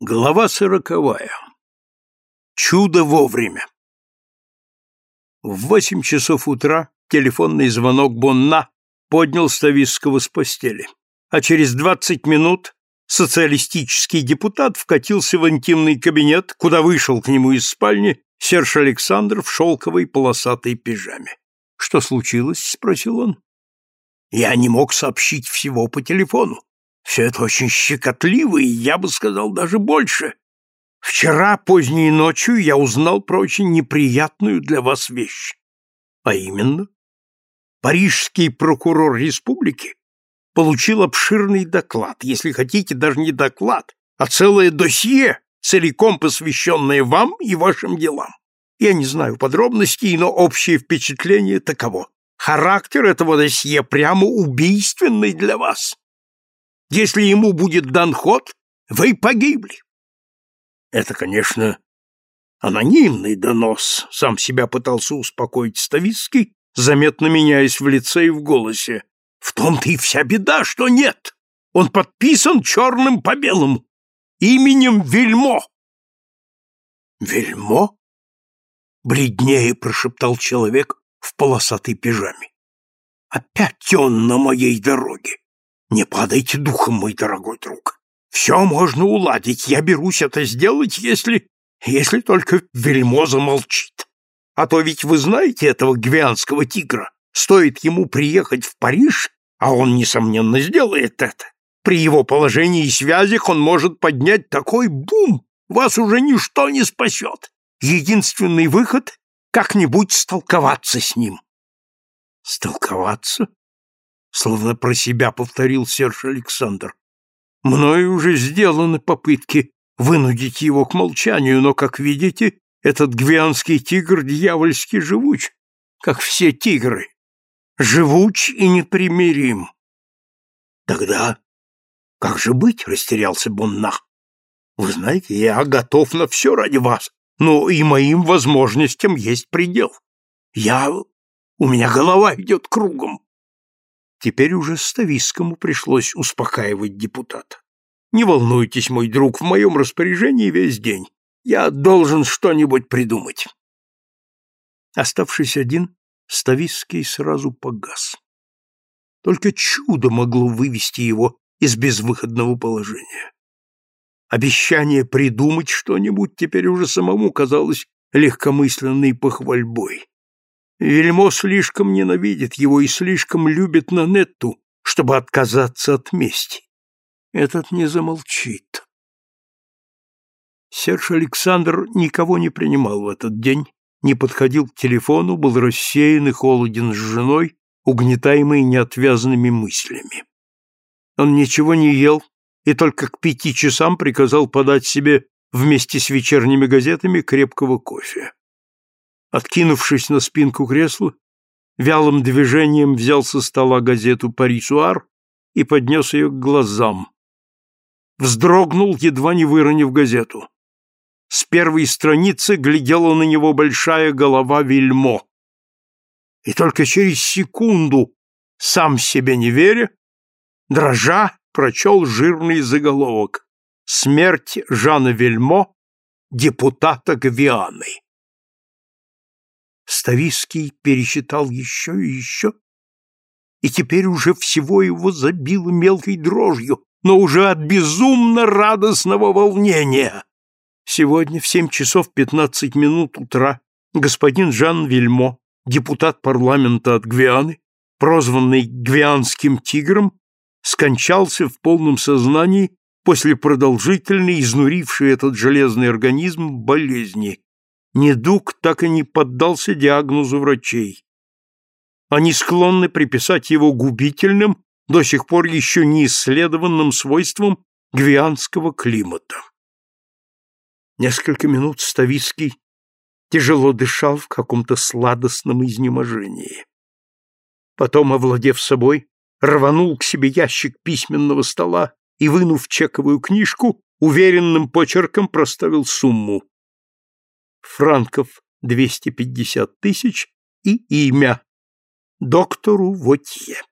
Глава сороковая. Чудо вовремя. В восемь часов утра телефонный звонок Бонна поднял Стависского с постели, а через двадцать минут социалистический депутат вкатился в интимный кабинет, куда вышел к нему из спальни Серж Александр в шелковой полосатой пижаме. «Что случилось?» — спросил он. «Я не мог сообщить всего по телефону. Все это очень щекотливо, и я бы сказал даже больше. Вчера поздней ночью я узнал про очень неприятную для вас вещь. А именно, парижский прокурор республики получил обширный доклад, если хотите, даже не доклад, а целое досье, целиком посвященное вам и вашим делам. Я не знаю подробностей, но общее впечатление таково. Характер этого досье прямо убийственный для вас. Если ему будет дан ход, вы погибли. Это, конечно, анонимный донос, сам себя пытался успокоить Ставицкий, заметно меняясь в лице и в голосе. В том-то и вся беда, что нет. Он подписан черным по белому, именем Вельмо. Вельмо? Бледнее прошептал человек в полосатой пижаме. Опять он на моей дороге. Не падайте духом, мой дорогой друг. Все можно уладить. Я берусь это сделать, если... если только вельмоза молчит. А то ведь вы знаете этого гвианского тигра. Стоит ему приехать в Париж, а он, несомненно, сделает это. При его положении и связях он может поднять такой бум, вас уже ничто не спасет. Единственный выход — как-нибудь столковаться с ним. Столковаться? Словно про себя повторил Серж Александр. Мною уже сделаны попытки вынудить его к молчанию, но, как видите, этот гвианский тигр дьявольски живуч, как все тигры, живуч и непримирим. Тогда как же быть, растерялся Боннах. Вы знаете, я готов на все ради вас, но и моим возможностям есть предел. Я... у меня голова идет кругом. Теперь уже Ставискому пришлось успокаивать депутата. «Не волнуйтесь, мой друг, в моем распоряжении весь день. Я должен что-нибудь придумать». Оставшись один, Ставиский сразу погас. Только чудо могло вывести его из безвыходного положения. Обещание придумать что-нибудь теперь уже самому казалось легкомысленной похвальбой. Вельмо слишком ненавидит его и слишком любит Нанетту, чтобы отказаться от мести. Этот не замолчит. Серж Александр никого не принимал в этот день, не подходил к телефону, был рассеян и холоден с женой, угнетаемый неотвязными мыслями. Он ничего не ел и только к пяти часам приказал подать себе вместе с вечерними газетами крепкого кофе. Откинувшись на спинку кресла, вялым движением взял со стола газету «Парисуар» и поднес ее к глазам. Вздрогнул, едва не выронив газету. С первой страницы глядела на него большая голова Вильмо. И только через секунду, сам себе не веря, дрожа, прочел жирный заголовок «Смерть Жана Вельмо, депутата Гвианы». Ставиский пересчитал еще и еще, и теперь уже всего его забило мелкой дрожью, но уже от безумно радостного волнения. Сегодня в семь часов пятнадцать минут утра господин Жан Вильмо, депутат парламента от Гвианы, прозванный Гвианским тигром, скончался в полном сознании после продолжительной, изнурившей этот железный организм, болезни, недуг так и не поддался диагнозу врачей. Они склонны приписать его губительным, до сих пор еще не исследованным свойствам гвианского климата. Несколько минут Ставицкий тяжело дышал в каком-то сладостном изнеможении. Потом, овладев собой, рванул к себе ящик письменного стола и, вынув чековую книжку, уверенным почерком проставил сумму франков 250 тысяч и имя доктору Вотье.